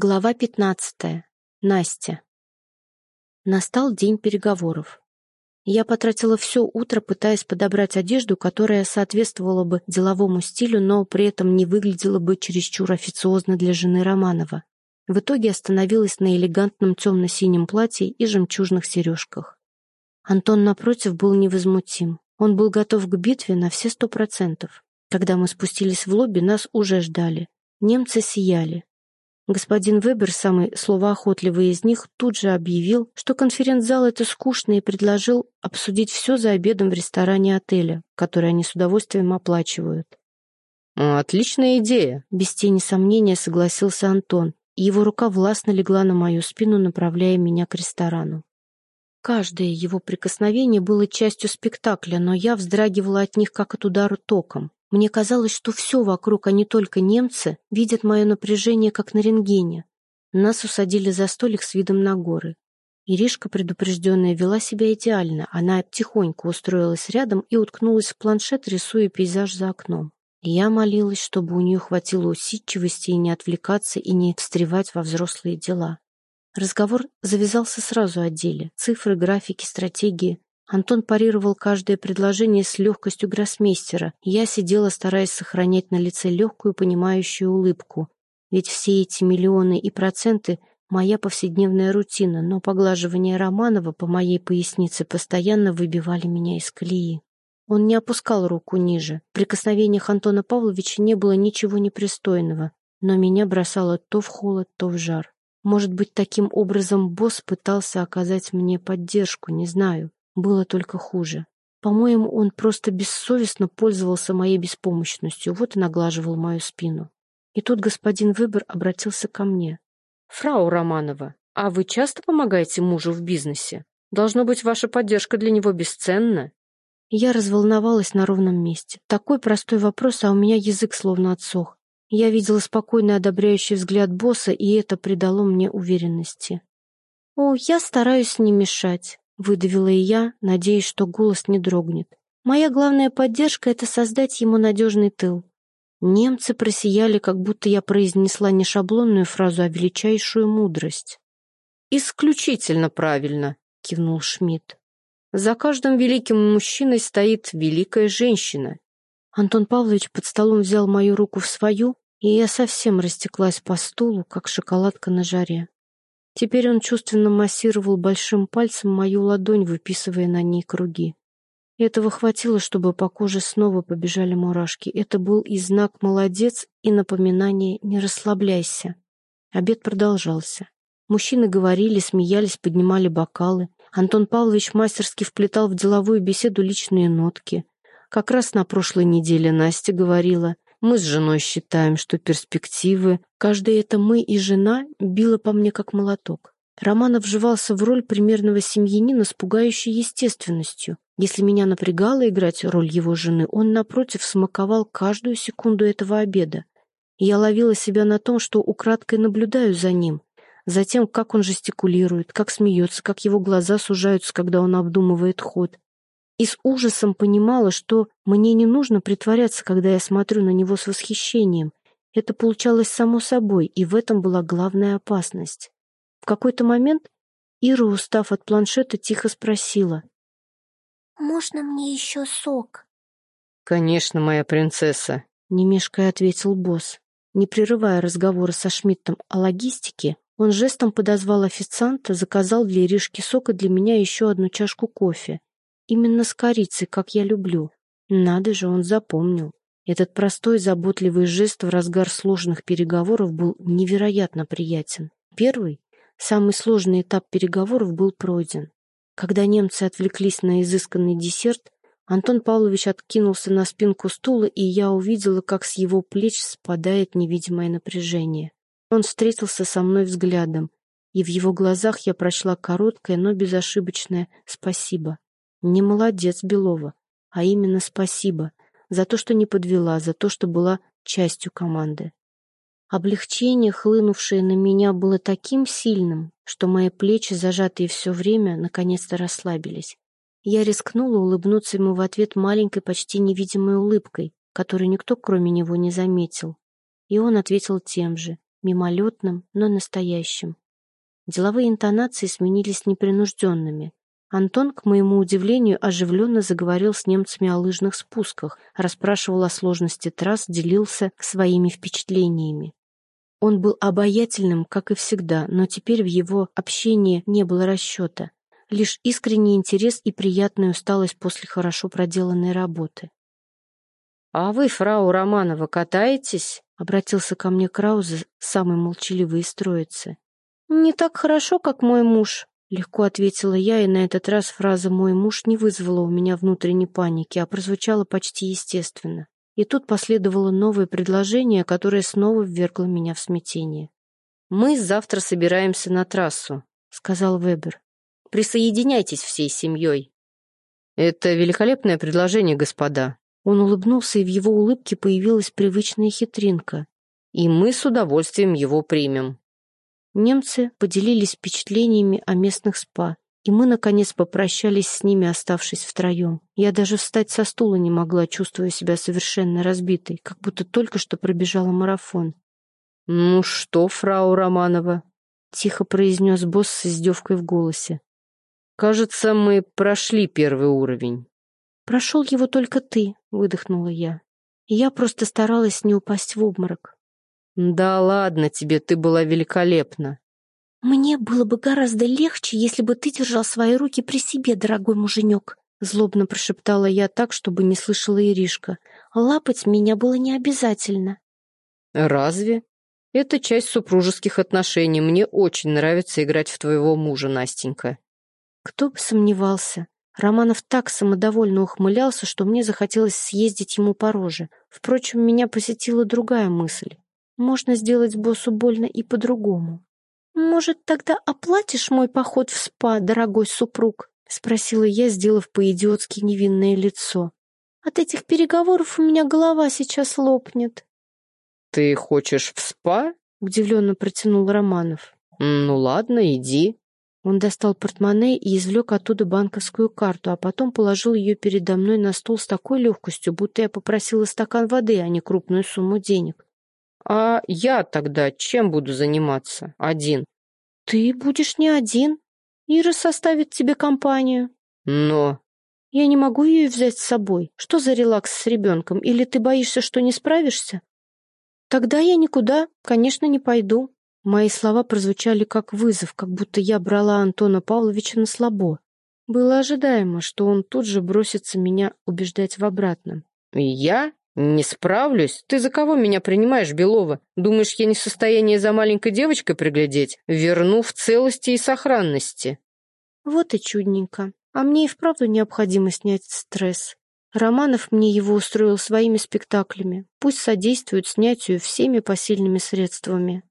Глава 15. Настя. Настал день переговоров. Я потратила все утро, пытаясь подобрать одежду, которая соответствовала бы деловому стилю, но при этом не выглядела бы чересчур официозно для жены Романова. В итоге остановилась на элегантном темно-синем платье и жемчужных сережках. Антон, напротив, был невозмутим. Он был готов к битве на все сто процентов. Когда мы спустились в лобби, нас уже ждали. Немцы сияли. Господин Вебер, самый словоохотливый из них, тут же объявил, что конференц-зал это скучно и предложил обсудить все за обедом в ресторане отеля, который они с удовольствием оплачивают. «Отличная идея», — без тени сомнения согласился Антон, и его рука властно легла на мою спину, направляя меня к ресторану. Каждое его прикосновение было частью спектакля, но я вздрагивала от них, как от удара током. Мне казалось, что все вокруг, а не только немцы, видят мое напряжение, как на рентгене. Нас усадили за столик с видом на горы. Иришка, предупрежденная, вела себя идеально. Она тихонько устроилась рядом и уткнулась в планшет, рисуя пейзаж за окном. Я молилась, чтобы у нее хватило усидчивости и не отвлекаться, и не встревать во взрослые дела. Разговор завязался сразу о деле. Цифры, графики, стратегии. Антон парировал каждое предложение с легкостью гроссмейстера. Я сидела, стараясь сохранять на лице легкую, понимающую улыбку. Ведь все эти миллионы и проценты — моя повседневная рутина, но поглаживание Романова по моей пояснице постоянно выбивали меня из колеи. Он не опускал руку ниже. В прикосновениях Антона Павловича не было ничего непристойного, но меня бросало то в холод, то в жар. Может быть, таким образом босс пытался оказать мне поддержку, не знаю было только хуже. По-моему, он просто бессовестно пользовался моей беспомощностью, вот и наглаживал мою спину. И тут господин Выбор обратился ко мне. «Фрау Романова, а вы часто помогаете мужу в бизнесе? Должно быть, ваша поддержка для него бесценна?» Я разволновалась на ровном месте. Такой простой вопрос, а у меня язык словно отсох. Я видела спокойный одобряющий взгляд босса, и это придало мне уверенности. «О, я стараюсь не мешать. Выдавила и я, надеясь, что голос не дрогнет. Моя главная поддержка — это создать ему надежный тыл. Немцы просияли, как будто я произнесла не шаблонную фразу, а величайшую мудрость. «Исключительно правильно», — кивнул Шмидт. «За каждым великим мужчиной стоит великая женщина». Антон Павлович под столом взял мою руку в свою, и я совсем растеклась по стулу, как шоколадка на жаре. Теперь он чувственно массировал большим пальцем мою ладонь, выписывая на ней круги. Этого хватило, чтобы по коже снова побежали мурашки. Это был и знак «молодец», и напоминание «не расслабляйся». Обед продолжался. Мужчины говорили, смеялись, поднимали бокалы. Антон Павлович мастерски вплетал в деловую беседу личные нотки. Как раз на прошлой неделе Настя говорила — мы с женой считаем, что перспективы, каждая это мы и жена, била по мне как молоток. Романов вживался в роль примерного семьянина с пугающей естественностью. Если меня напрягало играть роль его жены, он, напротив, смаковал каждую секунду этого обеда. я ловила себя на том, что украдкой наблюдаю за ним, за тем, как он жестикулирует, как смеется, как его глаза сужаются, когда он обдумывает ход и с ужасом понимала, что мне не нужно притворяться, когда я смотрю на него с восхищением. Это получалось само собой, и в этом была главная опасность. В какой-то момент Ира, устав от планшета, тихо спросила. «Можно мне еще сок?» «Конечно, моя принцесса», — немешкая ответил босс. Не прерывая разговора со Шмидтом о логистике, он жестом подозвал официанта, заказал для Иришки сок и для меня еще одну чашку кофе. Именно с корицей, как я люблю. Надо же, он запомнил. Этот простой, заботливый жест в разгар сложных переговоров был невероятно приятен. Первый, самый сложный этап переговоров был пройден. Когда немцы отвлеклись на изысканный десерт, Антон Павлович откинулся на спинку стула, и я увидела, как с его плеч спадает невидимое напряжение. Он встретился со мной взглядом, и в его глазах я прочла короткое, но безошибочное «спасибо». Не молодец, Белова, а именно спасибо за то, что не подвела, за то, что была частью команды. Облегчение, хлынувшее на меня, было таким сильным, что мои плечи, зажатые все время, наконец-то расслабились. Я рискнула улыбнуться ему в ответ маленькой, почти невидимой улыбкой, которую никто, кроме него, не заметил. И он ответил тем же. мимолетным, но настоящим. Деловые интонации сменились непринужденными. Антон, к моему удивлению, оживленно заговорил с немцами о лыжных спусках, расспрашивал о сложности трасс, делился своими впечатлениями. Он был обаятельным, как и всегда, но теперь в его общении не было расчета, лишь искренний интерес и приятная усталость после хорошо проделанной работы. «А вы, фрау Романова, катаетесь?» — обратился ко мне Краузе, самый молчаливый из троицы. «Не так хорошо, как мой муж», — легко ответила я, и на этот раз фраза «мой муж» не вызвала у меня внутренней паники, а прозвучала почти естественно. И тут последовало новое предложение, которое снова ввергло меня в смятение. «Мы завтра собираемся на трассу», — сказал Вебер. «Присоединяйтесь всей семьей». «Это великолепное предложение, господа», он улыбнулся, и в его улыбке появилась привычная хитринка. «И мы с удовольствием его примем». Немцы поделились впечатлениями о местных спа, и мы, наконец, попрощались с ними, оставшись втроем. Я даже встать со стула не могла, чувствуя себя совершенно разбитой, как будто только что пробежала марафон. «Ну что, фрау Романова?» — тихо произнес босс с издевкой в голосе. «Кажется, мы прошли первый уровень». «Прошел его только ты», — выдохнула я. И я просто старалась не упасть в обморок. «Да ладно тебе, ты была великолепна». «Мне было бы гораздо легче, если бы ты держал свои руки при себе, дорогой муженек», злобно прошептала я так, чтобы не слышала Иришка. «Лапать меня было не обязательно». «Разве? Это часть супружеских отношений. Мне очень нравится играть в твоего мужа, Настенька». Кто бы сомневался. Романов так самодовольно ухмылялся, что мне захотелось съездить ему по роже. Впрочем, меня посетила другая мысль. Можно сделать боссу больно и по-другому. «Может, тогда оплатишь мой поход в спа, дорогой супруг?» — спросила я, сделав по-идиотски невинное лицо. «От этих переговоров у меня голова сейчас лопнет». «Ты хочешь в спа?» — удивленно протянул Романов. «Ну ладно, иди». Он достал портмоне и извлек оттуда банковскую карту, а потом положил ее передо мной на стол с такой легкостью, будто я попросила стакан воды, а не крупную сумму денег. «А я тогда чем буду заниматься? Один?» «Ты будешь не один. Ира составит тебе компанию». «Но...» «Я не могу ее взять с собой. Что за релакс с ребенком? Или ты боишься, что не справишься?» «Тогда я никуда, конечно, не пойду. Мои слова прозвучали как вызов, как будто я брала Антона Павловича на слабо. Было ожидаемо, что он тут же бросится меня убеждать в обратном. «Я? Не справлюсь? Ты за кого меня принимаешь, Белова? Думаешь, я не в состоянии за маленькой девочкой приглядеть? Верну в целости и сохранности». Вот и чудненько. А мне и вправду необходимо снять стресс. Романов мне его устроил своими спектаклями. Пусть содействует снятию всеми посильными средствами.